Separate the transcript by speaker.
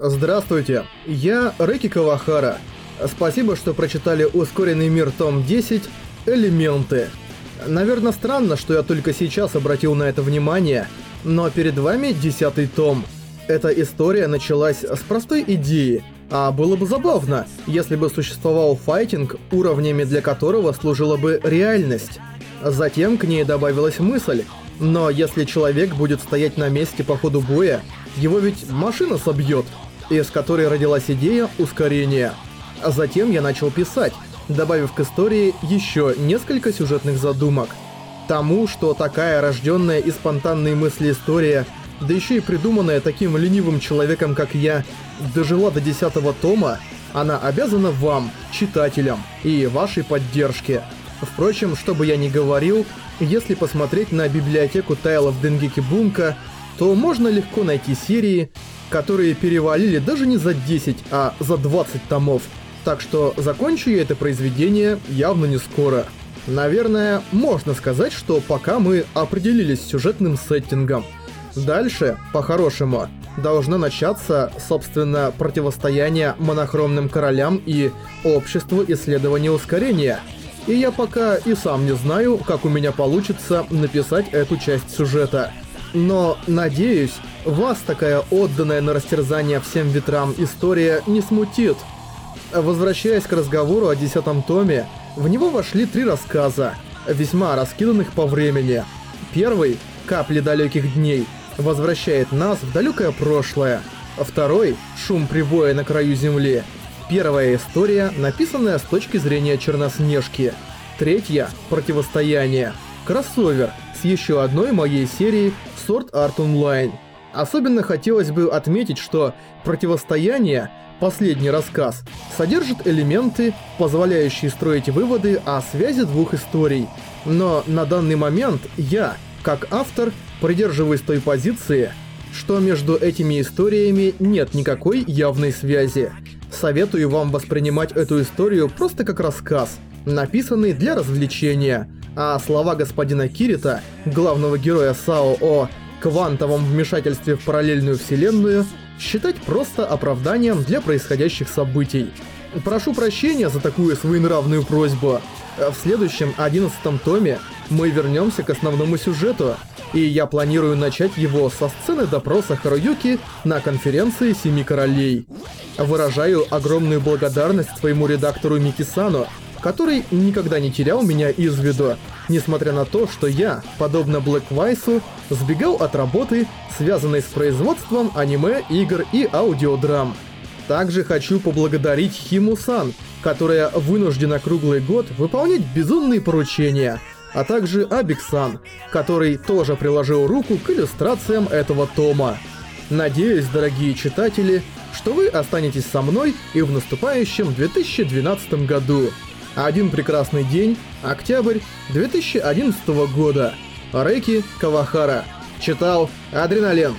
Speaker 1: Здравствуйте, я Рэки Кавахара. Спасибо, что прочитали «Ускоренный мир. Том 10. Элементы». Наверное, странно, что я только сейчас обратил на это внимание, но перед вами десятый том. Эта история началась с простой идеи, а было бы забавно, если бы существовал файтинг, уровнями для которого служила бы реальность. Затем к ней добавилась мысль, но если человек будет стоять на месте по ходу боя, его ведь машина собьет из которой родилась идея ускорения. А затем я начал писать, добавив к истории еще несколько сюжетных задумок. Тому, что такая рожденная из спонтанной мысли история, да еще и придуманная таким ленивым человеком, как я, дожила до десятого тома, она обязана вам, читателям, и вашей поддержке. Впрочем, что бы я ни говорил, если посмотреть на библиотеку тайлов Денгеки Бунка, то можно легко найти серии, которые перевалили даже не за 10, а за 20 томов. Так что закончу я это произведение явно не скоро. Наверное, можно сказать, что пока мы определились с сюжетным сеттингом. Дальше, по-хорошему, должно начаться, собственно, противостояние монохромным королям и обществу исследования ускорения. И я пока и сам не знаю, как у меня получится написать эту часть сюжета. Но, надеюсь, вас такая отданная на растерзание всем ветрам история не смутит. Возвращаясь к разговору о десятом томе, в него вошли три рассказа, весьма раскиданных по времени. Первый, «Капли далеких дней», возвращает нас в далекое прошлое. Второй, «Шум прибоя на краю земли», первая история, написанная с точки зрения Черноснежки. Третья, «Противостояние», кроссовер с еще одной моей серии Sword Art Online. Особенно хотелось бы отметить, что «Противостояние» Последний рассказ содержит элементы, позволяющие строить выводы о связи двух историй. Но на данный момент я, как автор, придерживаюсь той позиции, что между этими историями нет никакой явной связи. Советую вам воспринимать эту историю просто как рассказ, написанный для развлечения, а слова господина Кирита, главного героя САО о квантовом вмешательстве в параллельную вселенную считать просто оправданием для происходящих событий. Прошу прощения за такую своенравную просьбу. В следующем, одиннадцатом томе, мы вернемся к основному сюжету, и я планирую начать его со сцены допроса Харуюки на конференции Семи Королей. Выражаю огромную благодарность своему редактору Микисану который никогда не терял меня из виду, несмотря на то, что я, подобно Блэк Вайсу, сбегал от работы, связанной с производством аниме, игр и аудиодрам. Также хочу поблагодарить Химу-сан, которая вынуждена круглый год выполнять безумные поручения, а также Абик-сан, который тоже приложил руку к иллюстрациям этого тома. Надеюсь, дорогие читатели, что вы останетесь со мной и в наступающем 2012 году. Один прекрасный день, октябрь 2011 года. Рэки Кавахара. Читал Адреналин.